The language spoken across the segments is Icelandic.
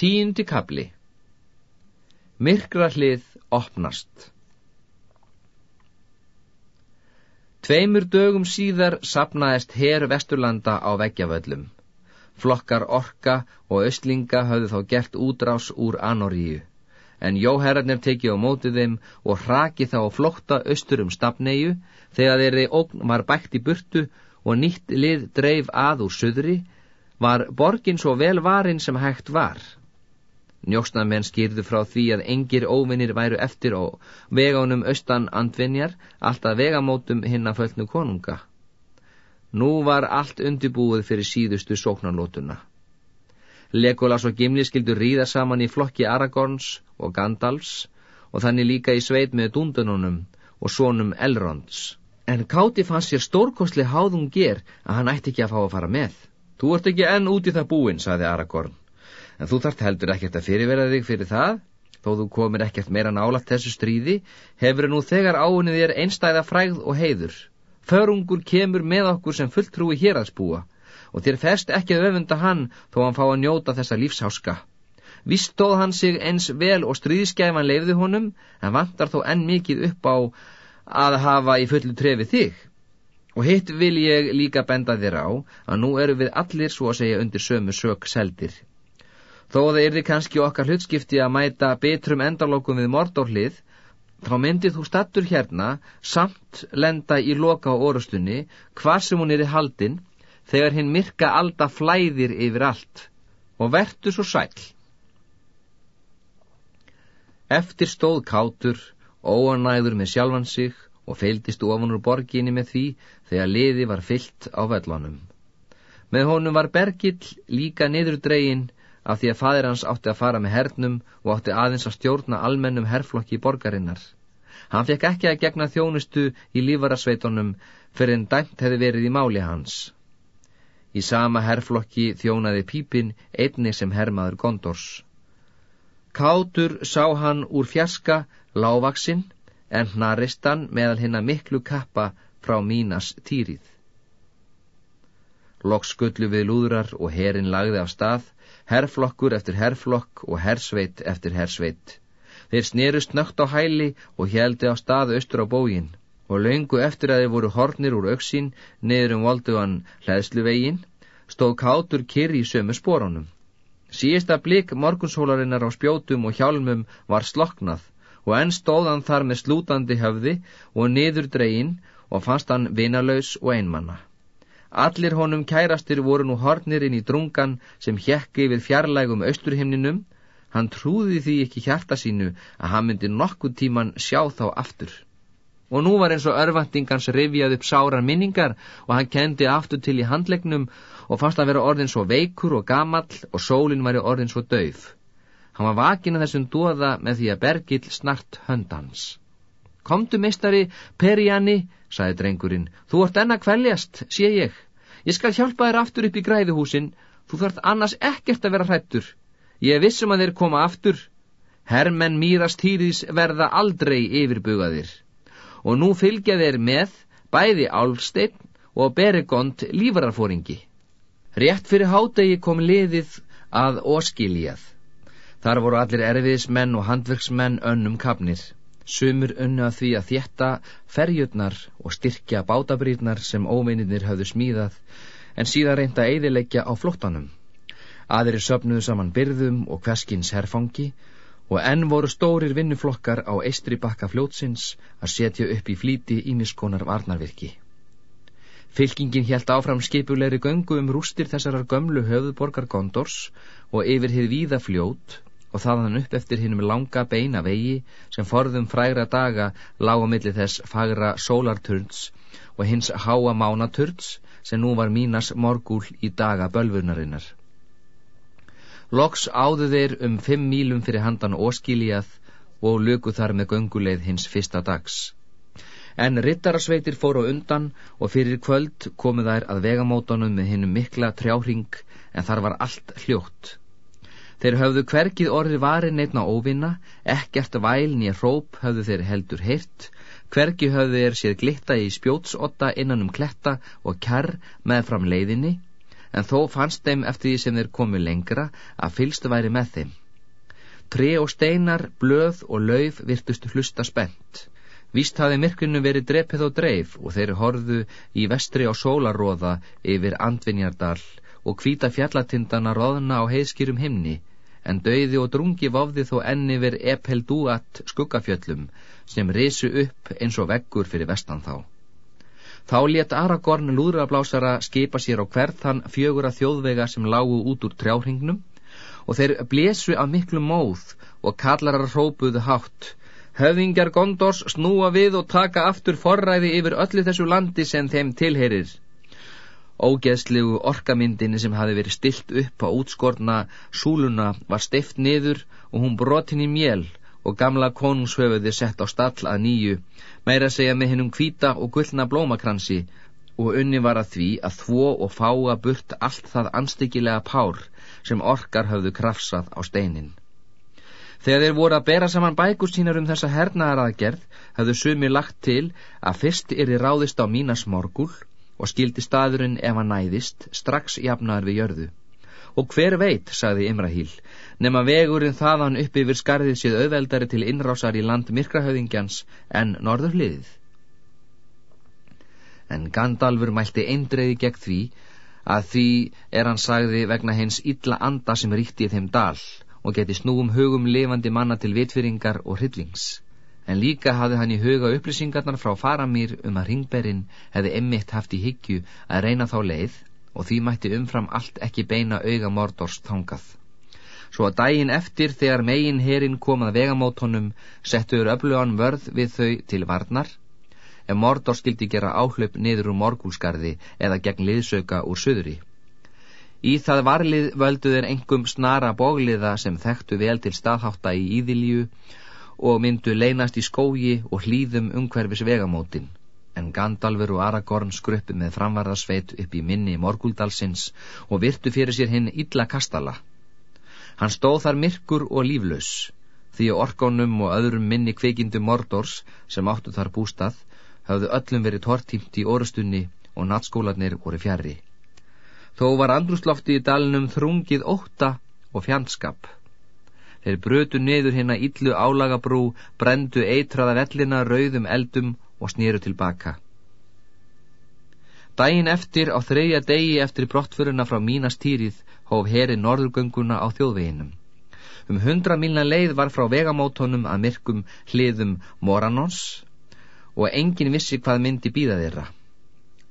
Tíundi kabli Myrkra hlið opnast Tveimur dögum síðar sapnaðist her vesturlanda á veggjavöllum. Flokkar orka og östlinga höfðu þá gert útrás úr Anoríu, en jóherrarnir tekið á mótið þeim og hrakið þá á flokta östur um stafneiu þegar þeirri ógn var bækt í burtu og nýtt lið dreif að úr söðri, var borgin svo vel varin sem hægt var. Njóstnamenn skýrðu frá því að engir óvinnir væru eftir á vegánum austan andvinjar, alltaf vegamótum hinn að föllnu konunga. Nú var allt undibúið fyrir síðustu sóknarlótuna. Legolas og Gimli skildu ríða saman í flokki Aragorns og Gandalfs og þannig líka í sveit með Dundununum og sónum Elronds. En Káti fann sér stórkostli háðum ger að hann ætti ekki að fá að fara með. Þú ert ekki enn út í það búin, saði Aragorn en þú þart heldur ekkert að fyrirverða þig fyrir það, þó þú komir ekkert meira nálat þessu stríði, hefur nú þegar áunnið þér einstæða fræð og heiður. Förungur kemur með okkur sem fulltrúi hér að spúa, og þér fest ekki að öfunda hann þó hann fá að njóta þessa lífsháska. Vist stóð hann sig eins vel og stríðskæfan leifði honum, en vantar þó enn mikið upp á að hafa í fullu trefi þig. Og hitt vil ég líka benda þér á að nú eru við allir svo að segja undir sömu sök seldir. Þó það erði kannski okkar hlutskipti að mæta betrum endalokum við mordórlið, þá myndið þú stattur hérna samt lenda í loka á orustunni, hvað sem hún er í haldin, þegar hinn myrka alda flæðir yfir allt, og vertu svo sæl. Eftir stóð kátur, óanæður með sjálfan sig og feildist ofanur borginni með því þegar liði var fyllt á vellunum. Með honum var Bergill líka niðurdregin af því að fadir hans átti að fara með hernum og átti aðeins að stjórna almennum herflokki borgarinnar. Hann fekk ekki að gegna þjónustu í lífarasveitunum fyrir en dæmt hefði verið í máli hans. Í sama herflokki þjónaði Pípin einni sem hermaður Gondors. Kátur sá hann úr fjaska, lávaksinn, en hnaristan meðal hinn að miklu kappa frá mínas týrið. Loks skullu við lúðrar og herin lagði af stað, herflokkur eftir herflokk og hersveit eftir hersveit. Þeir snerust nögt á hæli og heldi á staðu austur á bógin og laungu eftir að þeir voru hornir úr auksín niður um voldugan hlæðsluvegin, stóð kátur kyrri í sömu spórunum. Síðasta blik morgunsólarinnar á spjótum og hjálmum var sloknað og enn stóðan þar með slútandi höfði og niður dregin og fannst hann vinalaus og einmanna. Allir honum kærastir voru nú hornir inn í drungan sem hjekki yfir fjarlægum austurhimninum. Hann trúði því ekki hjarta sínu að hann myndi nokkuð tíman sjá þá aftur. Og nú var eins og örvandingans rivjað upp sárar minningar og hann kendi aftur til í handlegnum og fannst að vera orðin svo veikur og gamall og sólinn væri orðin svo dauf. Hann var vakin að þessum dóða með því að Bergill snart höndans. Komdu, mistari, Perianni, saði drengurinn, þú ert enna kvæljast, sé ég. Ég skal hjálpa þér aftur upp í græðuhúsin, þú þarf annars ekkert að vera hrættur. Ég vissum að þeir koma aftur. Hermenn mýrast hýriðs verða aldrei yfirbugaðir. Og nú fylgja þeir með bæði Álfsteinn og Beregond lífararfóringi. Rétt fyrir hádegi kom liðið að óskiljað. Þar voru allir erfiðismenn og handverksmenn önnum kapnir. Sumur unna því að þjetta ferjurnar og styrkja bátabrýrnar sem óvinninir hafðu smíðað en síðan reynda að eidilegja á flóttanum. Aðrir söpnuðu saman byrðum og hverskins herfangi og enn voru stórir vinnuflokkar á eistri bakka fljótsins að setja upp í flíti ímiskonar varnarvirki. Fylkingin helt áfram skipulegri göngu um rústir þessarar gömlu höfðborgar Gondors og yfir hið víða fljót og þaðan upp eftir hinnum langa beina vegi sem forðum frægra daga lág á milli þess fagra sólarturns og hins háa mánaturns sem nú var mínas morgúl í daga bölvunarinnar. Loks áðu þeir um fimm mílum fyrir handan óskiljað og luku þar með gönguleið hins fyrsta dags. En rittarasveitir fóru undan og fyrir kvöld komu þær að vegamótonum með hinnum mikla trjáring en þar var allt hljótt. Þeir höfðu hverkið orðið varin neittna óvinna, ekkert væl nýja hróp höfðu þeir heldur heyrt, hverki höfðu þeir séð glitta í spjótsotta innan um kletta og kjarr með fram leiðinni, en þó fannst þeim eftir því sem þeir komu lengra að fylstu væri með þeim. Tre og steinar, blöð og lauf virtust hlusta spennt. Víst hafi myrkunum verið drepið og dreif og þeir horðu í vestri á sólaróða yfir Andvinjardal og hvita fjallatindana róðna á heiðskýrum himni en dauði og drungi vofði þó enni verið epeldúat skuggafjöllum sem risu upp eins og veggur fyrir vestan þá. Þá let Aragorn lúðrablásara skipa sér á hverðan fjögur að þjóðvega sem lágu út úr trjáhringnum og þeir blésu af miklu móð og kallarar hrópuðu hátt Höfðingjar Gondors snúa við og taka aftur forræði yfir öllu þessu landi sem þeim tilherir. Ógeðslegu orkamyndinni sem hafi verið stilt upp á útskorna súluna var stift niður og hún brotin í mjel og gamla konungshöfuði sett á stall að nýju, meira segja með hennum hvita og gullna blómakransi og unni var að því að þvó og fáa burt allt það anstíkilega pár sem orkar höfðu krafsað á steinin. Þegar þeir voru að bera saman bækur sínar um þessa hernaðaraðgerð, hafðu sumi lagt til að fyrst er þið ráðist á mínas morgul og skildi staðurinn ef hann næðist strax jafnaður við jörðu. Og hver veit, sagði Imrahíl, nema vegurinn þaðan upp yfir skarðið séð auðveldari til innrásar í land myrkrahauðingjans en norðurliðið. En Gandalfur mælti eindreiði gegn því að því er hann sagði vegna hens illa anda sem ríkti í þeim dal og geti snúum hugum lifandi manna til vitfyringar og hryllings en líka hafði hann í huga upplýsingarnar frá faramýr um að ringberinn hefði emmitt haft í hyggju að reyna þá leið og því mætti umfram allt ekki beina auga Mordors þangað. Svo að daginn eftir þegar megin herin komað vegamótonum settuður öflugan vörð við þau til varnar ef Mordor skildi gera áhlaup niður úr morgúlskarði eða gegn liðsauka úr söðuri. Í það varlið völduður engum snara bógliða sem þekktu vel til staðhátta í Íðilju og myndu leynast í skógi og hlýðum umhverfis vegamótin en Gandalfur og Aragorn skruppi með framvarðarsveit upp í minni Morguldalsins og virtu fyrir sér hinn illa kastala. Hann stóð þar myrkur og líflaus því orkonum og öðrum minni kveikindum Mordors sem áttu þar bústað hafðu öllum verið tortímt í orustunni og nattskólanir voru fjari. Þó var andrúslofti í dalinum þrungið óta og fjandskap. Þeir brötu niður hérna illu álagabrú, brendu eitraða vellina rauðum eldum og snýru tilbaka. Dægin eftir á þreja degi eftir brottfuruna frá mínastýrið hóf heri norðurgönguna á þjóðveginum. Um hundra milna leið var frá vegamótonum að myrkum hliðum Moranons og engin vissi hvað myndi býða þeirra.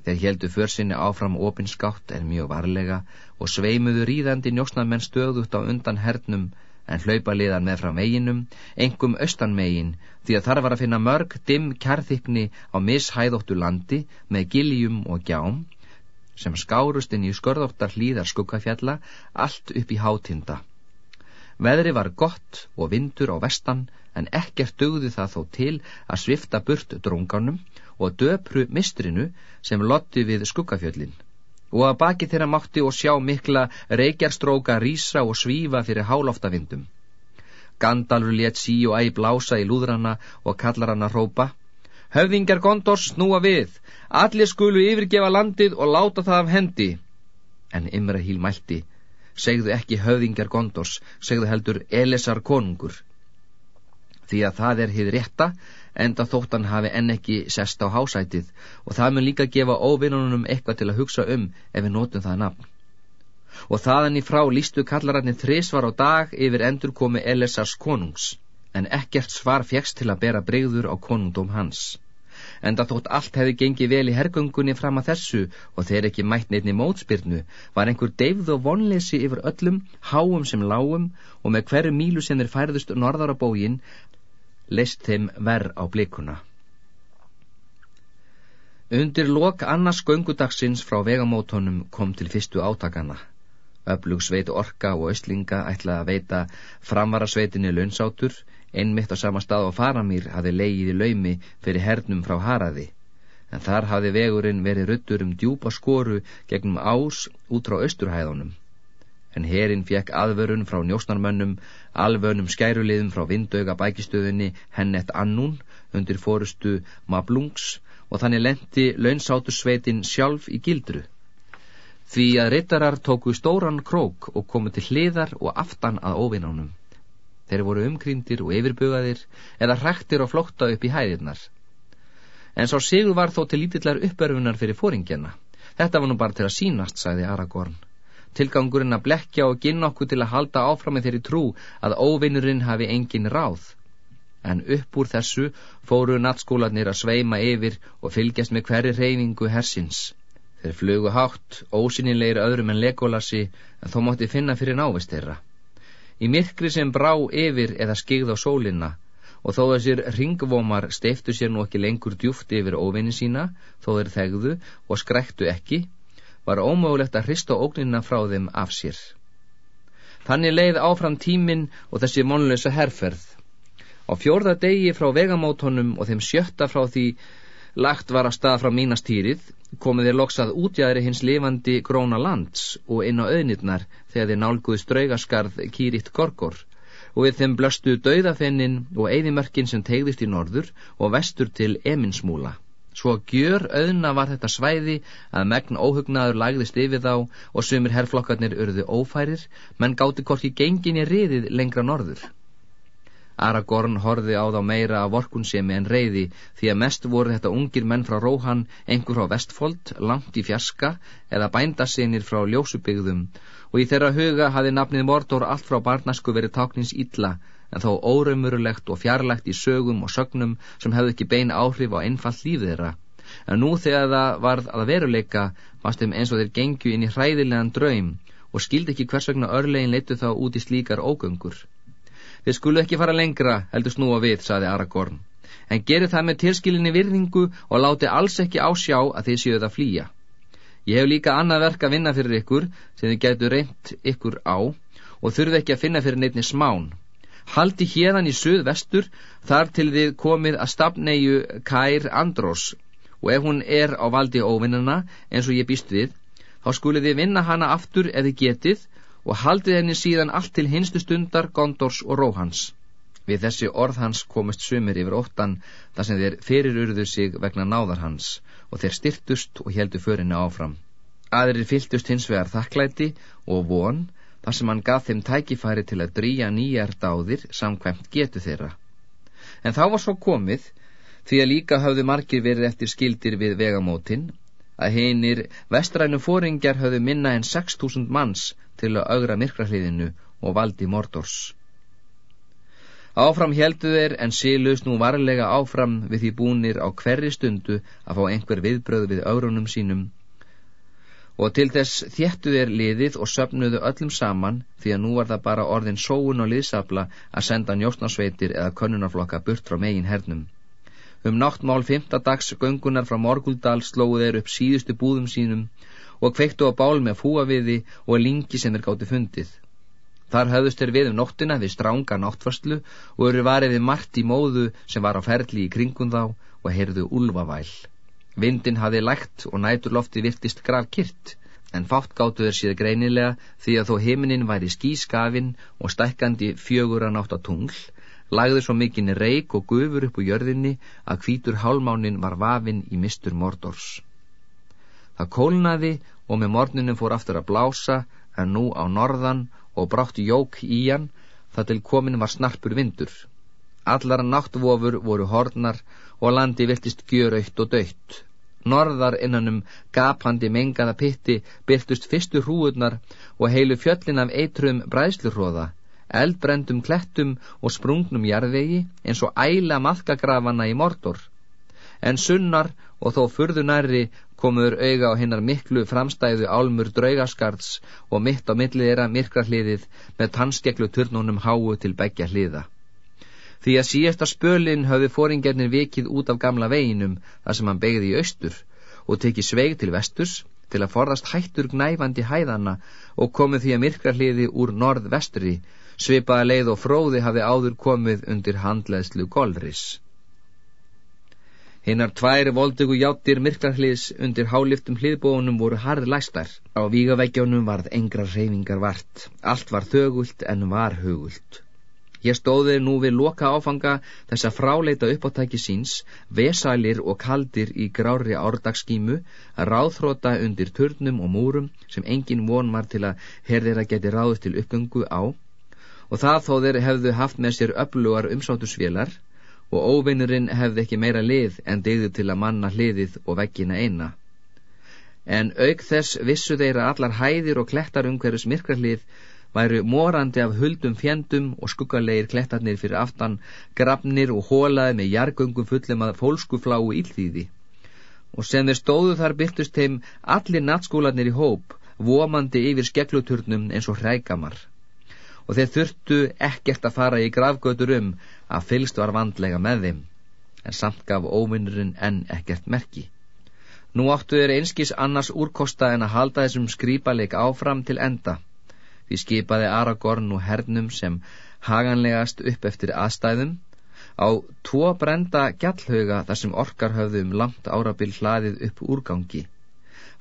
Þeir heldu försinni áfram opinskátt en mjög varlega og sveimuðu ríðandi njósnamenn stöðut á undan hernum en hlaupa liðan með frá meginum, engum austanmegin, því að þar var að finna mörg dimm kærþykni á mishæðóttu landi með giljum og gjám, sem skárust inn í skörðóttar hlýðar skuggafjalla, allt upp í hátinda. Veðri var gott og vindur á vestan, en ekkert dögði það þó til að svifta burt drunganum og döpru mistrinu sem lotti við skuggafjöllin og að baki þeirra mátti og sjá mikla reykjarstróka rýsa og svífa fyrir háloftavindum. Gandalfur let sí og æg blása í lúðrana og kallar hann að rópa Höfðingar Gondors snúa við, allir skulu yfirgefa landið og láta það af hendi. En Imrahíl mælti, segðu ekki höfðingar Gondors, segðu heldur Elisar konungur. Því að það er hið rétta, enda þóttan hafi enn ekki sest á hásætið og það mun líka gefa óvinnunum eitthvað til að hugsa um ef við nótum það nafn. Og þaðan í frá lístu kallararnir þrísvar á dag yfir endur komi Elisars konungs, en ekkert svar fjekst til að bera breyður á konungdóm hans. Enda þótt allt hefði gengið vel í hergöngunni fram að þessu og þeir ekki mætt neittni mótspyrnu, var einhver deyfð og vonleysi yfir öllum, háum sem lágum og með hverju mílu sem þeir færðust norðar á bógin leist þeim verð á blikuna. Undir lok annars göngudagsins frá vegamótonum kom til fyrstu átakana. Öflug sveit orka og östlinga ætlaði að veita framvarasveitinni launsátur, einmitt á sama stað á faramýr hafi leigið í laumi fyrir hernum frá Haraði, en þar hafi vegurinn verið ruttur um djúpa skoru gegnum ás út frá austurhæðunum en herin fekk aðvörun frá njósnarmönnum, alvönum skæruliðum frá vindauga bækistöðunni Hennet Annún undir fórustu Mablungs og þannig lendi launsátursveitin sjálf í gildru. því að rittarar tóku stóran krók og komu til hliðar og aftan að óvinnánum. Þeir voru umkrýndir og yfirbugaðir eða hræktir og flótta upp í hæðirnar. En sá sigur var þó til lítillar uppörfunar fyrir fóringjana. Þetta var nú bara til að sínast, sagði Aragorn. Tilgangurinn að blekja og ginna okkur til að halda áfram með þeirri trú að óvinnurinn hafi engin ráð. En upp úr þessu fóru nattskólanir að sveima yfir og fylgjast með hverju reyningu hersins. Þeir flugu hátt, ósynilegir öðrum en legolasi, en þó mátti finna fyrir návist þeirra. Í myrkri sem brá yfir eða skigð á sólinna, og þó þessir ringvómar steiftu sér nú ekki lengur djúft yfir óvinni sína, þó þeir þegðu og skrektu ekki, var ómögulegt að hrista ógnina frá þeim af sér. Þannig leið áfram tímin og þessi mónlösa herrferð. Á fjórða degi frá vegamótonum og þeim sjötta frá því lagt var að stað frá mínastýrið, komið þeir loksað útjæðri hins lifandi gróna lands og inn á auðnirnar þegar þeir nálguði straugaskarð kýritt gorgor og við þeim blöstu dauðafennin og eigðimörkin sem tegðist í norður og vestur til eminsmúla. Svo gjör auðna var þetta svæði að megn óhugnaður lagðist yfir þá og sumir herrflokkarnir urðu ófærir menn gáti korki gengin í riðið lengra norður. Aragorn horfi á þá meira af vorkunsemi en reyði því að mest voru þetta ungir menn frá Róhan, einhver frá Vestfold, langt í fjaska eða bændasinir frá ljósubygðum og í þeirra huga hafi nafnið Mordor allt frá barnasku verið táknins illa en þó óraumurulegt og fjarlægt í sögum og sögnum sem hefði ekki bein áhrif á einfall lífið þeirra. En nú þegar það varð að veruleika varst þeim eins og þeir gengju inn í hræðilegan draum og skildi ekki hvers vegna örlegin leitu þá út í slíkar ógöngur. Þið skulu ekki fara lengra, heldur snúa við, saði Aragorn. En geri það með tilskilinni virðingu og láti alls ekki ásjá að þið séu það flýja. Ég hef líka annað verk að vinna fyrir ykkur sem þið getur reynt ykkur á og þurfi ekki að finna fyrir neittni smán. Haldi hérðan í söð-vestur þar til þið komið að stafnegu Kær Andrós og ef hún er á valdi óvinnana eins og ég býst við, þá skulið þið vinna hana aftur eða getið og haldið henni síðan allt til hinstu stundar Gondors og Róhans. Við þessi orð hans komist sumir yfir óttan þar sem þeir fyrirurðu sig vegna náðar hans og þeir styrtust og heldu förinni áfram. Aðrir fyltust hins vegar þakklæti og von þar sem hann gaf þeim tækifæri til að drýja nýjar dáðir samkvæmt getu þeirra. En þá var svo komið því að líka hafðu margir verið eftir skildir við vegamótin að hinnir vestrænu fóringjar hafðu minna en 6.000 manns til að augra myrkrahliðinu og valdi mordors. Áfram heldu þeir en sílust nú varlega áfram við því búnir á hverri stundu að fá einhver viðbröð við augrunum sínum og til þess þéttu þeir liðið og söpnuðu öllum saman því að nú var það bara orðin sóun og liðsabla að senda njóstnarsveitir eða könnunarflokka burt frá megin hernum. Um náttmál fymtadags göngunar frá Morguldal slóðu þeir upp síðustu búðum sínum og kveiktu á bál með fúaviði og lingi sem er gáti fundið. Þar höfðust þeir við um nóttina við stránga náttförslu og eru varið við margt í móðu sem var á ferli í kringum þá og heyrðu úlvavæl. Vindin hafi lægt og næturlofti virtist graf kyrt, en fátt gáttu þeir síða greinilega því að þó heiminin væri skískafin og stækkandi fjögur að nátt á tungl, lagði svo mikinn reik og gufur upp úr jörðinni að hvítur hálmánin var vafin í mistur mordors. Það kólnaði og með mornunum fór aftur að blása en nú á norðan og brátti jók í hann það til komin var snarpur vindur. Allar náttvofur voru hornar og landi virtist gjöraukt og dött. Norðar innanum gapandi mengaða pitti byrtust fyrstu hrúurnar og heilu fjöllin af eitrum bræðslurróða, eldbrendum klettum og sprungnum jarðvegi eins og æla maðkagrafana í mordor. En sunnar og þó furðunarri komuður auga á hinnar miklu framstæðu álmur draugaskards og mitt á millið þeirra myrkra hliðið með tannsteklu turnunum háu til begja hliða. Því að síesta spölinn höfði fóringarnir vikið út af gamla veginum þar sem hann begði í austur og tekið sveig til vesturs til að forðast hættur gnæfandi hæðana og komið því að myrkra hliði úr norð-vestri, svipaða leið og fróði hafi áður komið undir handleðslu golris. Hinnar tvær voldögu játtir myrklarhliðs undir háliftum hliðbónum voru harð læstar. Á vígaveggjónum varð engrar reyfingar vart. Allt var þögult en var hugult. Ég stóði nú við loka áfanga þess að fráleita uppáttæki síns, vesælir og kaldir í grári árdagsskímu, að ráðþróta undir turnum og múrum sem engin von var til að herðir að geti ráðust til uppgöngu á, og það þó þeir hefðu haft með sér öflugar umsátusvélar, og óvinnurinn hefði ekki meira lið en degði til að manna hliðið og veggina eina. En auk þess vissu þeirra allar hæðir og klettar umhverjus myrkrarlið væru morandi af huldum fjendum og skuggalegir klettarnir fyrir aftan, grafnir og hólaði með jargöngum fullum að fólskufláu ílþýði. Og sem þeir stóðu þar byrtust heim allir nattskólanir í hóp, vomandi yfir skeggluturnum eins og hrækamar. Og þeir þurftu ekkert að fara í gravgötur um að fylst var vandlega með þeim, en samt gaf óvinnurinn enn ekkert merki. Nú áttu þeir einskis annars úrkosta en að halda þessum skrýpaleik áfram til enda Því skipaði Aragorn og hernum sem haganlegast upp eftir aðstæðum á tvo brenda gjallhauga þar sem orkar höfðu um langt árabil hlaðið upp úrgangi.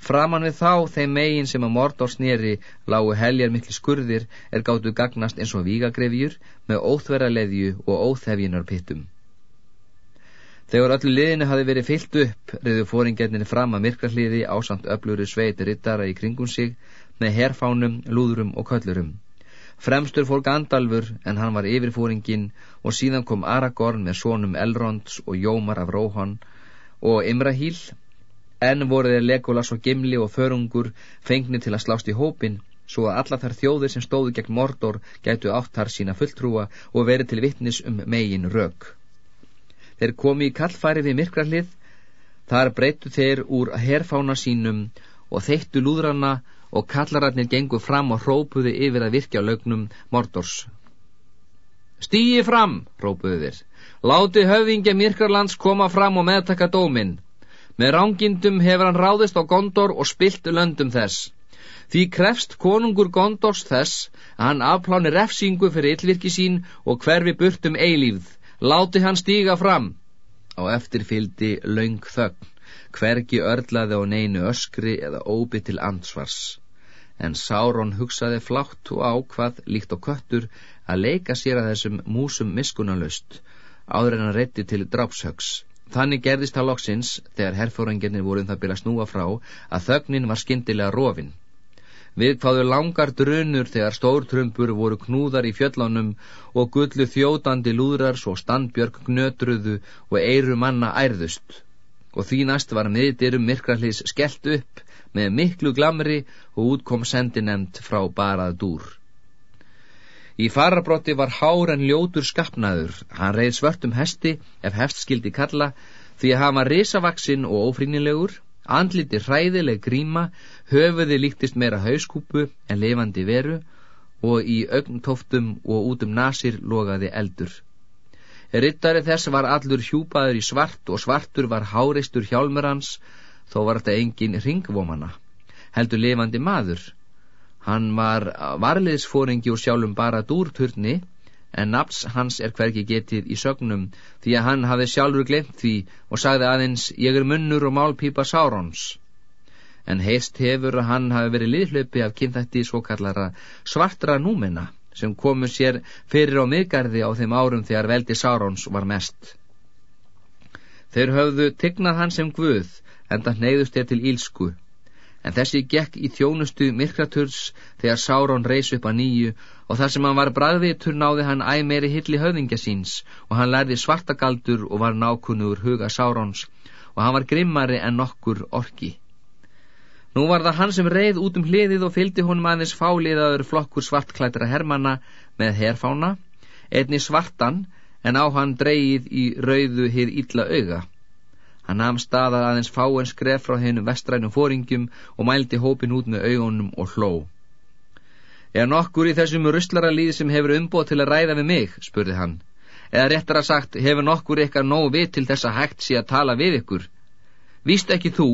Framan við þá þeim megin sem að Mordor snýri lágu heljar miklu skurðir er gáttu gagnast eins og vígagrefjur með óþverraleðju og óþefjinar pittum. Þegar öllu liðinu hafi verið fyllt upp reyðu fóringetninni fram að myrkrahliði ásamt öfluri sveit rittara í kringum sig með herfánum, lúðurum og köllurum. Fremstur fór Gandalfur en hann var yfirfóringin og síðan kom Aragorn með sónum Elronds og Jómar af Róhan og Imrahíl. Enn voru þeir Legolas og Gimli og Förungur fengni til að slást í hópin svo að alla þær þjóðir sem stóðu gegn Mordor gætu áttar sína fulltrúa og verið til vittnis um megin rauk. Þeir komi í kallfæri við myrkrarlið, þar breytu þeir úr herfána sínum og þeittu lúðrana og kallararnir gengu fram og hrópuði yfir að virkja lögnum Mordors. Stýji fram, hrópuði þeir. Láti höfðingja Myrkarlands koma fram og meðtaka dóminn. Með rángindum hefur hann ráðist á Gondor og spilt löndum þess. Því krefst konungur Gondors þess að hann afpláni refsingu fyrir yllvirki sín og hverfi burtum eilífð. Láti hann stíga fram. Á eftirfyldi laung þögn hvergi örlaði á neinu öskri eða óbi til ansvars. En Sáron hugsaði flátt og ákvað, líkt á köttur, að leika sér að þessum músum miskunalust, áður en að reytti til drápshögs. Þannig gerðist það loksins, þegar herfóranginni voruð um það byrja snúa frá, að þögnin var skindilega rofin. Við hvaðu langar drunur þegar stórtrumpur voru knúðar í fjöllánum og gullu þjótandi lúðrar svo standbjörg gnötruðu og eiru manna ærðust og því næst var miðdyrum myrkrahlis skellt upp með miklu glamri og útkom sendinemt frá barað dúr. Í farabrotti var hár en ljótur skapnaður, hann reið svörtum hesti ef hefst skildi kalla því að hann var risavaksinn og ofrínilegur, andliti hræðileg gríma, höfuði líktist meira hauskúpu en levandi veru og í augntoftum og út um nasir logaði eldur. Rittari þess var allur hjúpaður í svart og svartur var háreistur hjálmur hans, þó var þetta engin ringvómana, heldur lifandi maður. Hann var varliðsfóringi úr sjálfum bara dúrturni, en nafns hans er hverki getið í sögnum, því að hann hafi sjálfur glemt því og sagði aðeins, ég er munnur og málpípa Sárons. En heist hefur að hann hafi verið liðhlaupi af kynþætti svo kallara svartra númena sem komu sér fyrir á miðgarði á þeim árum þegar veldi Sáróns var mest. Þeir höfðu tignað hann sem guð, en það neyðust þeir til ílsku, en þessi gekk í þjónustu myrkraturs þegar Sárón reys upp að nýju og þar sem hann var bræðvitur náði hann æg meiri hilli höfðingja síns og hann lærði svartagaldur og var nákunnur huga Sáróns og hann var grimmari en nokkur orki. Nú var það hann sem reið út um hliðið og fylgdi honum aðeins fáliðaður flokkur svartklættra hermanna með herfána, einni svartan en á hann dreyið í rauðu hið illa auga. Hann hafði staðað aðeins fáen skref frá hennum vestrænum fóringjum og mældi hópin út með augunum og hló. Er nokkur í þessum ruslaralíð sem hefur umbóð til að ræða við mig, spurði hann. Eða réttar að sagt, hefur nokkur ykkar nóg við til þess að hægt sé að tala við ykkur? Víst ekki þú,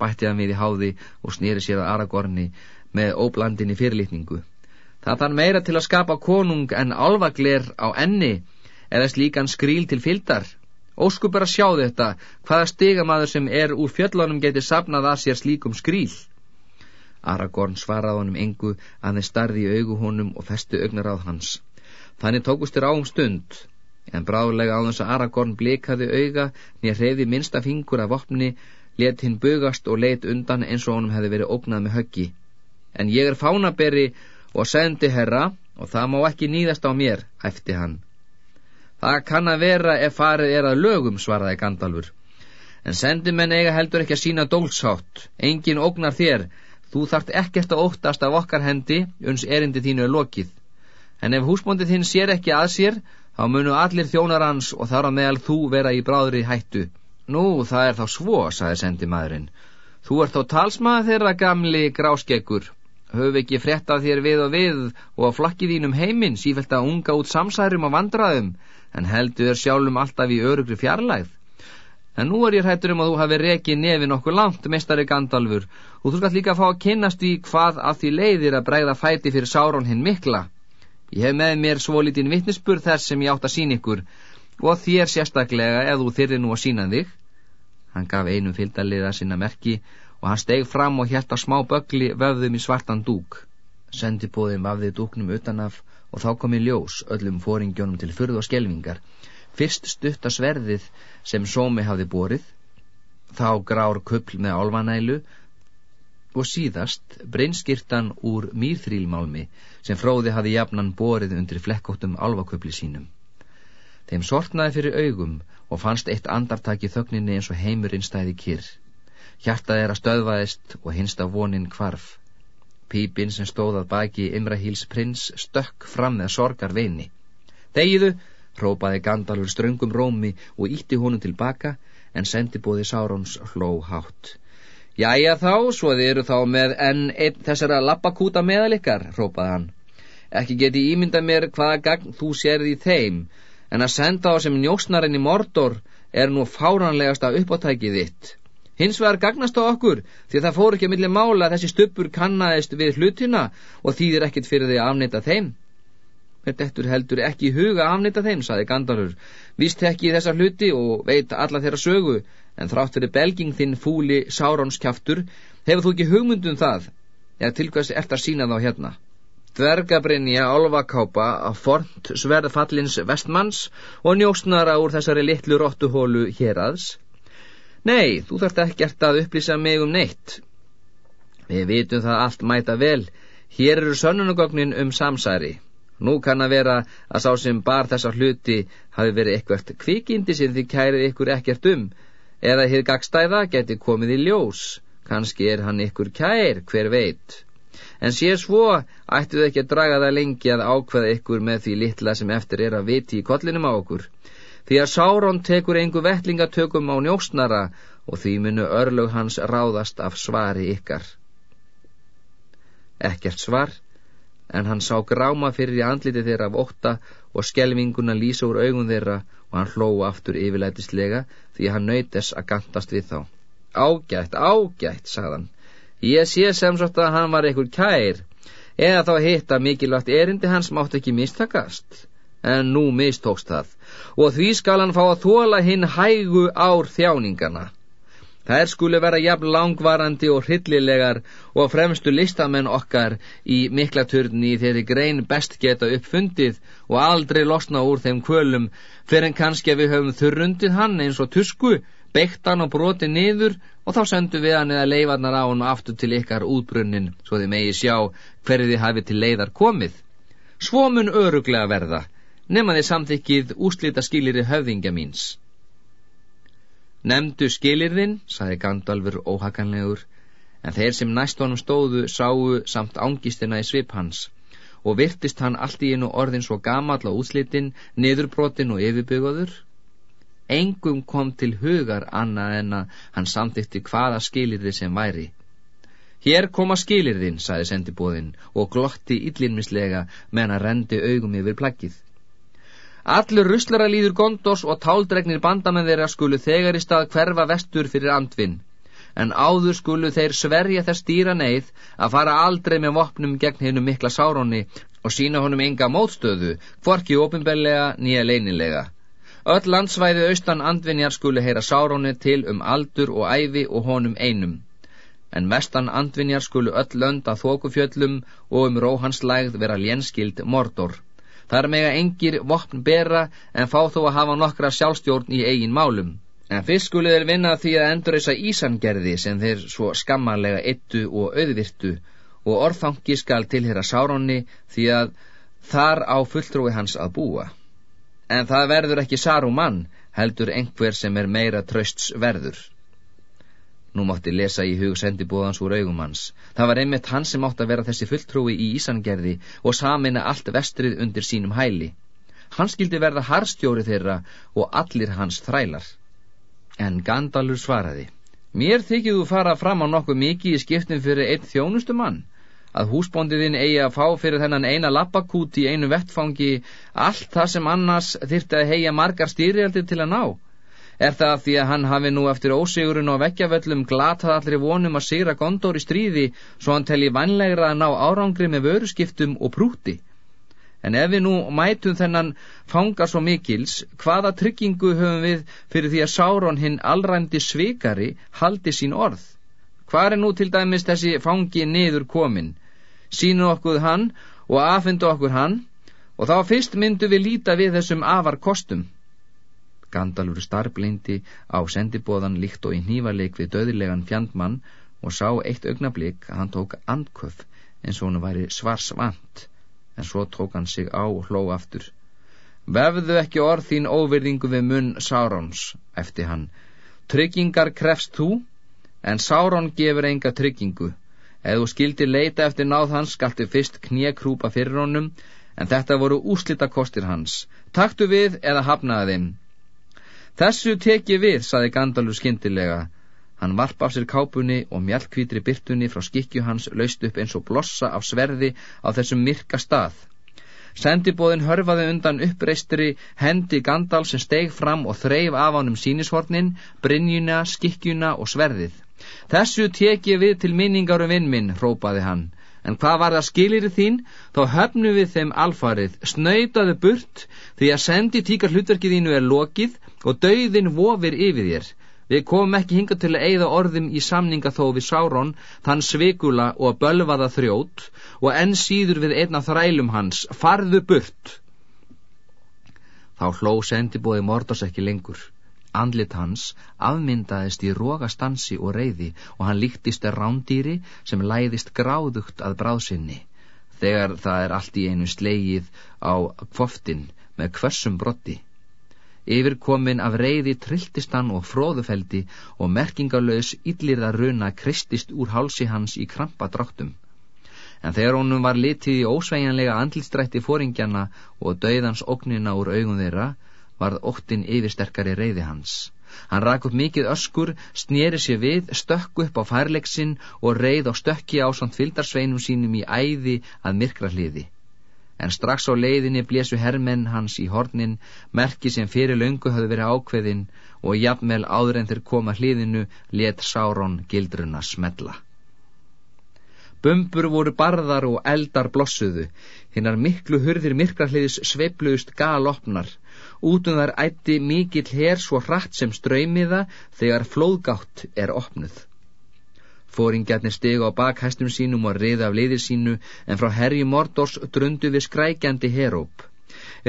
bætti hann við í háði og snýri sér að Aragorni með óblandinni fyrirlitningu. Það þann meira til að skapa konung en alvagler á enni eða slíkan skríl til fyldar. Ósku bara sjá þetta, hvaða stigamaður sem er úr fjöllunum geti sapnað að sér slíkum skríl. Aragorn svaraði honum engu að þeir starði í augu honum og festu augnar á hans. Þannig tókustir á um stund, en bráðlega á þess að Aragorn blikaði auga nýja hreyði minsta fingur af vopni, let hinn bugast og let undan eins og honum hefði verið ógnað með höggi. En ég er fánaberi og sendi herra, og það má ekki nýðast á mér, hæfti hann. Það kann að vera ef farið er að lögum, svaraði Gandalfur. En sendimenn eiga heldur ekki að sína dólsátt. Engin ógnar þér. Þú þart ekkert að óttast af okkar hendi, uns erindi þínu er lokið. En ef húsbóndið þinn sér ekki að sér, þá munu allir þjónar hans og þar á meðal þú vera í bráðri hættu. Nú, það er þá svo, saði sendimaðurinn. Þú ert þá talsmað þeirra gamli gráskeggur. Höf ekki frétta þér við og við og á flakkið þínum heiminn sífælt að unga út samsærum og vandraðum en heldur sjálfum alltaf í örugri fjarlægð. En nú er ég hættur um að þú hafi rekið nefin okkur langt, mestari Gandalfur, og þú skall líka fá að kynnast í hvað að því leiðir að bregða fæti fyrir Sáron hinn mikla. Ég hef með mér svo litinn vittnesspur þess sem ég átt að sín ykkur, og þér sérstaklega ef þú þyrri nú að sína þig. Hann gaf einum fylgdaliða sinna merki og hann steg fram og hjælt á smá bögli vöfðum í svartan dúk. Sendibóðin vafði dúknum utanaf og þá kom í ljós öllum fóringjónum til fyrð og skelvingar. Fyrst stutta sverðið sem sómi hafði borið, þá grár kuppl með álvanælu og síðast breinskirtan úr mýrþrílmálmi sem fróði hafði jafnan borið undir flekkóttum álvaköpli sínum. Þeim sortnaði fyrir augum og fannst eitt andartaki þögninni eins og heimurinn stæði kyrr. Hjartað er að stöðvaðist og hinsta vonin kvarf. Pípin sem stóðað baki Imrahíls prins stökk fram með sorgar veini. Þegiðu, hrópaði Gandalfur ströngum rómi og ítti honum tilbaka, en sendibóði Sárons hló hátt. Jæja þá, svo þið eru þá með enn einn þessara lappakúta meðalikar, hrópaði hann. Ekki geti ímynda mér hvaða gagn þú sérði í þeim, en að senda á sem njósnarinn í Mordor er nú fáranlegasta uppáttækið þitt. Hins vegar gagnast á okkur því það fór ekki að milli mála að þessi stöppur kannaðist við hlutina og þýðir ekkit fyrir því að afnita þeim. Þetta heldur ekki huga að afnita þeim, saði Gandalfur. Vist ekki þessa hluti og veit alla þeirra sögu, en þrátt fyrir belging þinn fúli sárónskjaftur, hefur þú ekki hugmyndum það, eða til hvers ert að sína þá hérna. Dvergabrinja álvakápa af fornt sverðfallins vestmanns og njósnara úr þessari litlu róttuhólu hér aðs Nei, þú þarft ekkert að upplýsa mig um neitt. Við vitum það allt mæta vel. Hér eru sönnunagögnin um samsæri. Nú kann að vera að sá sem bar þessa hluti hafi verið eitthvert kvikindi sem þið kærið ykkur ekkert um, eða hér gagstæða geti komið í ljós. Kanski er hann ykkur kær, hver veit. En sé svo, ættuð ekki að draga það lengi að ákveða ykkur með því litla sem eftir er að viti í kollinum á okkur því að Sáron tekur engu vettlingatökum á njóstnara og því munu örlög hans ráðast af svari ykkar. Ekkert svar, en hann sá gráma fyrir í andliti þeirra af ótta og skelvinguna lýsa úr augun þeirra og hann hlóu aftur yfirlætislega því hann nöytess að gantast við þá. Ágætt, ágætt, sagðan. Ég sé sem sagt að hann var einhver kær, eða þá hitt að mikilvægt erindi hans mátt ekki mistakast. En nú mistókst það, og því skal hann fá að þóla hinn hægu ár þjáningana. Þær skuli vera jafn langvarandi og hryllilegar og fremstu listamenn okkar í miklaturni þeirri grein best geta uppfundið og aldrei losna úr þeim kvölum fyrir en kannski að við höfum þurrundið hann eins og tusku, beitt hann og brotið niður og þá sendum við hann eða leifarnar á hann aftur til ykkar útbrunnin svo þið megi sjá hverju þið hafið til leiðar komið. Svo mun öruglega verða nema þið samþykkið úslita skilir höfðingja míns. Nemdu skilirðin, saði Gandalfur óhakanlegur, en þeir sem næst honum stóðu sáu samt ángistina í svip hans, og virtist hann allt í einu orðin svo gamall á úslitin, niðurbrotin og yfirbyggoður. Engum kom til hugar annað en að hann samþykti hvaða skilirði sem væri. Hér koma skilirðin, saði sendibóðin, og glotti illinmislega meðan að rendi augum yfir plaggið. Allur ruslara líður gondos og táldregnir bandamenn þeirra skulu þegar í stað hverfa vestur fyrir andvinn. En áður skulu þeir sverja þess stýra neyð að fara aldrei með vopnum gegn hennum mikla sárónni og sína honum enga mótstöðu, hvorki ofinbellega nýja leinilega. Öll landsvæði austan andvinjar skulu heyra sárónni til um aldur og æfi og honum einum. En mestan andvinjar skulu öll lönd að þókufjöllum og um róhanslægð vera lénskild mordor Þar mega engir vopn bera en fá þó að hafa nokkra sjálfstjórn í eigin málum. En fyrst skulle þeir vinna því að endur þessa ísangerði sem þeir svo skammarlega ettu og auðvirtu og orðfangi skal tilhera Sáronni því að þar á fulltrúi hans að búa. En það verður ekki Saruman, heldur einhver sem er meira trösts verður. Nú mátti lesa í hug sendibóðans úr augum hans. Það var einmitt hann sem átti að vera þessi fulltrúi í Ísangerði og samina allt vestrið undir sínum hæli. Hann skildi verða harstjóri þeirra og allir hans þrælar. En Gandalur svaraði, Mér þykir þú fara fram á nokkuð mikið í skiptum fyrir einn þjónustu mann, að húsbóndiðin eigi að fá fyrir þennan eina lappakút í einu vettfangi allt það sem annars þyrti að heia margar stýrialdir til að ná. Er það því að hann hafi nú eftir ósigurinn og vekkjavöllum glatað allri vonum að sigra Gondor í stríði svo hann telli vannlegra að ná árangri með vöruskiptum og prúti? En ef við nú mætum þennan fanga svo mikils, hvaða tryggingu höfum við fyrir því að Sáron hinn allrændi svikari haldi sín orð? Hvar er nú til dæmis þessi fangi niður komin? Sínu okkur hann og afindu okkur hann. Og þá fyrst myndu við líta við þessum afar kostum. Gandalfur starblindi á sendibóðan líkt og í hnífaleik við döðilegan fjandmann og sá eitt augnablík að hann tók andköf eins og hann væri svarsvant. En svo tók hann sig á og hló aftur. Vefðu ekki orð þín óverðingu við munn Sárons eftir hann. Tryggingar krefst þú en Sáron gefur enga tryggingu Ef þú skildir leita eftir náð hans skaltu fyrst knjekrúpa fyrir honum en þetta voru úslita kostir hans Taktu við eða hafnaði þeim Þessu teki við, saði Gandalfur skindilega. Hann varp af sér kápunni og mjallkvítri byrtunni frá skikju hans laust upp eins og blossa af sverði á þessum myrka stað. Sendibóðin hörfaði undan uppreistri hendi Gandal sem steg fram og þreif af ánum sínishornin, brinjuna, skikkjuna og sverðið. Þessu teki við til minningar um vinn minn, rópaði hann. En hvað var það skilir þín? Þá höfnu við þeim alfarið, snöytaðu burt, því að sendi tíkar hlutverkið þínu er lokið og dauðin vofir yfir þér. Við komum ekki hinga til að eigða orðum í samninga þó við Sáron, þann svikula og bölvaða þrjót og enn síður við einna þrælum hans, farðu burt. Þá hló sendibóði Mordos ekki lengur. Andlit hans afmyndaðist í rógastansi og reyði og hann líktist rándýri sem læðist gráðugt að bráðsynni. Þegar það er allt í einu slegið á kvoftin með hversum brotti. Yfirkomin af reyði trilltist hann og fróðufeldi og merkingalöðs yllirða runa kristist úr hálsi hans í krampa dráttum. En þegar honum var litið í ósveigjanlega andlistrætti fóringjana og döiðans ógnina úr augum þeirra, varð óttin yfirsterkari reyði hans. Hann rak upp mikið öskur, snýri sér við, stökk upp á færleiksinn og reyð á stökki á svont fyldarsveinum sínum í æði að myrkra hliði en strax á leiðinni blésu hermenn hans í hornin, merki sem fyrir löngu hafði verið ákveðin og jafnvel áður en þeir koma hliðinu let Sáron gildruna smella. Bömbur voru barðar og eldar blossuðu, hinnar miklu hurðir myrkrahliðis sveipluðust galopnar, útum þar ætti mikill her svo hratt sem ströymiða þegar flóðgátt er opnuð. Fóringjarnir stegu á bakhæstum sínum og riði af liðir sínu en frá herji Mordors drundu við skrækjandi heróp.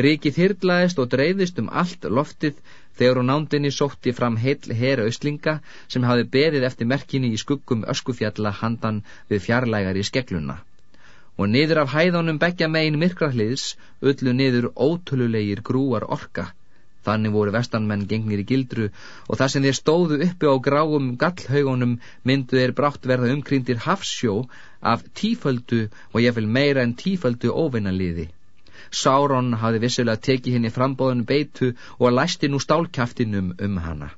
Ríkið hýrlaðist og dreyðist um allt loftið þegar hún nándinni sótti fram heil hera öslinga sem hafi beðið eftir merkinni í skuggum öskufjalla handan við fjarlægar í skegluna. Og niður af hæðunum begja megin myrkrahliðs öllu niður ótölulegir grúar orka Þannig voru vestanmenn gengnir í gildru og það sem þeir stóðu uppi á gráum gallhaugunum myndu þeir brátt verða umkryndir hafsjó af tíföldu og ég vil meira en tíföldu óvinnaliði. Sáron hafi vissulega tekið henni frambóðun beitu og læsti nú stálkjaftinum um hana.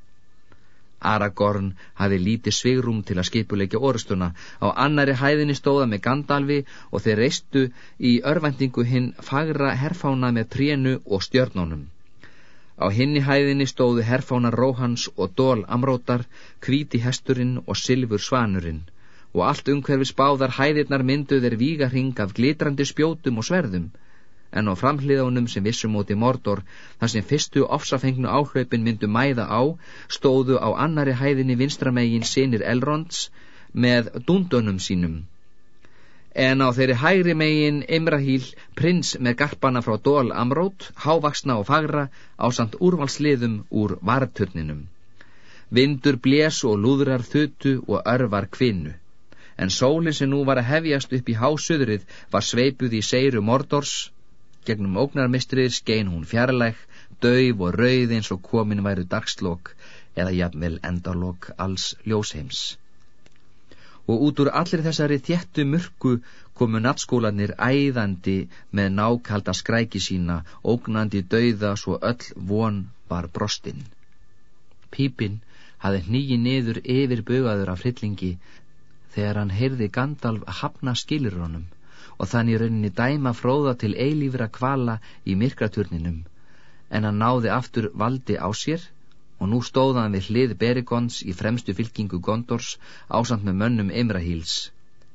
Aragorn hafi lítið svigrum til að skipuleika orustuna. Á annari hæðinni stóða með Gandalfi og þeir reistu í örvendingu hinn fagra herfána með trénu og stjörnónum. Á hinni hæðinni stóðu herfánar Róhans og Dól Amrótar, kvíti hesturinn og Silfur Svanurinn. Og allt umhverfis báðar hæðirnar mynduð er vígarhing af glitrandi spjótum og sverðum. En á framhliðánum sem vissum móti Mordor þar sem fyrstu ofsafengnu áhlaupin myndu mæða á stóðu á annari hæðinni vinstramegin sinir Elronds með dundunum sínum en á þeirri hægri megin Imrahíl, prins með garpana frá Dól Amrót, hávaksna og fagra á samt úrvalsliðum úr varturninum. Vindur blés og lúðrar þutu og örvar kvinnu. En sólinn sem nú var að hefjast upp í hásöðrið var sveipuð í seiru mordors. Gegnum ógnarmistrið skein hún fjarlæg, döif og rauð eins og komin væru dagslokk eða jafnvel endarlokk alls ljósheims og út úr allir þessari þjættu mörgu komu nattskólanir æðandi með nákalda skræki sína, ógnandi dauða svo öll von var brostinn. Pípinn hafi nýji niður yfir bugaður af hryllingi þegar hann heyrði Gandalf hafna skilirónum og þannig rauninni dæma fróða til eilífra kvala í myrkraturninum en hann náði aftur valdi á sér og nú stóðan við hlið Berigons í fremstu fylkingu Gondors ásand með mönnum Imrahíls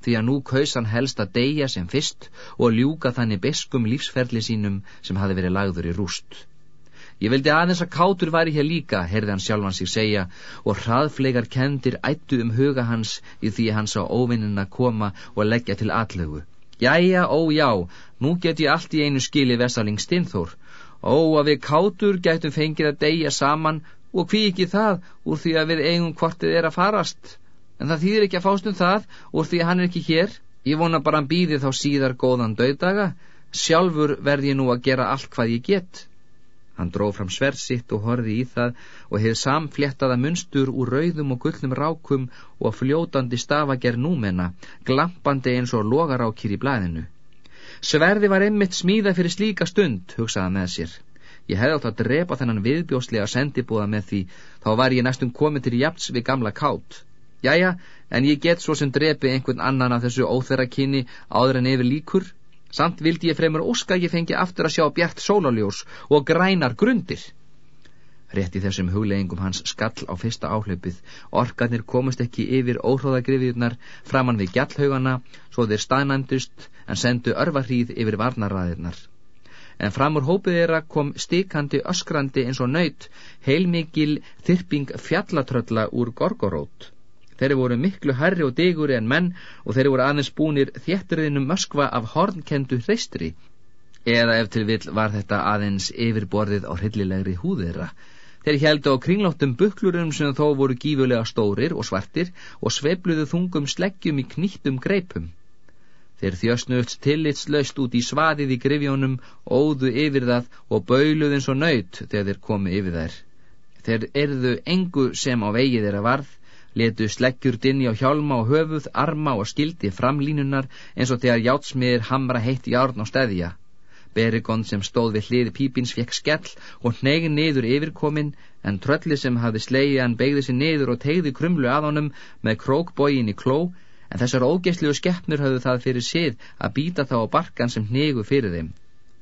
því að nú kaus hann helst að deyja sem fyrst og ljúka þannig beskum lífsferli sínum sem hafi verið lagður í rúst. Ég vildi aðeins að kátur væri hér líka, heyrði hann sjálfan sig segja, og hraðflegar kendir ættu um huga hans í því að hann sá óvinnina koma og leggja til atlögu. Jæja, ó já, nú get ég allt í einu skili Vesaling Stinþór. Ó, að við kátur getum fengið að deyja saman og hví ekki það úr því að við eigum hvort þið er að farast? En það þýðir ekki að fást um það úr því að hann er ekki hér. Ég vona bara hann býði þá síðar góðan döðdaga sjálfur verð ég nú að gera allt hvað ég get. Hann dróð fram sverð sitt og horfi í það og hefði samfléttaða munstur úr rauðum og gullnum rákum og fljótandi stafager númenna glampandi eins og logarákir í blæðinu sverði var einmitt smíða fyrir slíka stund hugsaða með sér Ég hefði átt að drepa þennan viðbjóslega sendibúða með því, þá var ég næstum komið til jafns við gamla kátt. Jæja, en ég get svo sem drepi einhvern annan af þessu óþverra kynni áður en yfir líkur. Samt vildi ég fremur óska ég fengi aftur að sjá bjart sólaljós og grænar grundir. Rétt í þessum hugleggingum hans skall á fyrsta áhlaupið, orkarnir komast ekki yfir óhróðagriðjurnar framann við gjallhaugana, svo þeir staðnæmdust en sendu örvarhríð yfir varnarraðirnar en framur hópið þeirra kom stikandi öskrandi eins og nöyt heilmikil þyrping fjallatrölla úr gorgorót. Þeirri voru miklu herri og diguri en menn og þeirri voru aðeins búnir þéttriðinum möskva af hornkendu hreistri eða ef til vill var þetta aðeins yfirborðið á hryllilegri húðeira. Þeir heldu á kringlóttum buklurum sem þó voru gífulega stórir og svartir og sveibluðu þungum sleggjum í knýttum greipum. Þeir þjösnuðt tillitslaust út í svaðið í grifjónum, óðu yfir það og bauluð eins og nöyt þegar þeir komu yfir þær. Þeir erðu engu sem á vegi þeirra varð, letu sleggjur dinni á hjálma og höfuð, arma og skildi framlínunar eins og þegar játsmiðir hamra heitt járn á stæðja. Berigond sem stóð við hliði pípins fekk skell og hnegin niður yfirkomin en trölli sem hafði slegið hann begði sér niður og tegði krumlu að honum með krókbógin í kló en þessar ógeðslu skeppnur hafðu það fyrir sið að býta þá á barkan sem hnegu fyrir þeim.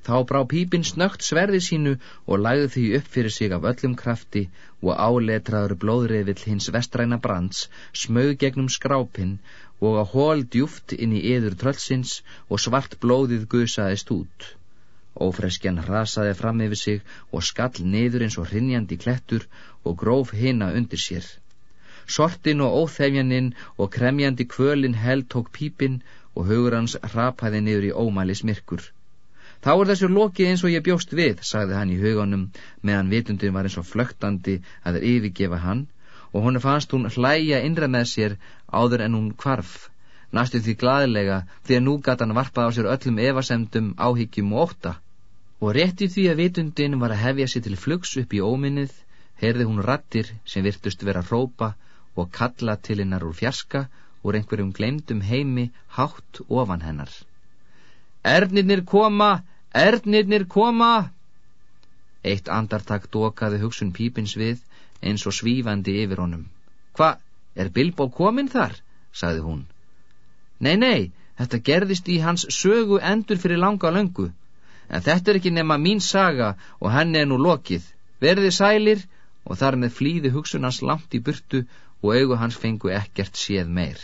Þá brá pípinn snögt sverði sínu og lagði því upp fyrir sig af öllum krafti og áletraður blóðriðvill hins vestræna brands smög gegnum skrápinn og að hól djúft inn í yður trölsins og svart blóðið gusaðist út. Ófreskjan hrasaði fram yfir sig og skall niður eins og hrinjandi klettur og gróf hina undir sér. Sortin og óþefjaninn og kremjandi kvölin held tók pípinn og hugur hans rapaði niður í ómælis myrkur. Þá er þessu lokið eins og ég bjóst við, sagði hann í hugunum, meðan vitundin var eins og flögtandi að þeir yfirgefa hann og hún fannst hún hlæja innra með sér áður en hún kvarf, næstu því glaðilega því að nú gata hann varpað á sér öllum evasemdum, áhyggjum og óta. Og rétti því að vitundin var að hefja sér til flugs upp í óminnið, heyrði hún rattir sem virtust vera hrópa og kalla til hennar úr fjarska úr einhverjum glemdum heimi hátt ofan hennar. Ernirnir koma, ernirnir koma! Eitt andartak dokaði hugsun pípins við eins og svífandi yfir honum. Hva, er Bilbo komin þar? sagði hún. Nei, nei, þetta gerðist í hans sögu endur fyrir langa löngu. En þetta er ekki nema mín saga og henni er nú lokið. Verði sælir og þar með flýði hugsunans langt í burtu og augu hans fengu ekkert séð meir.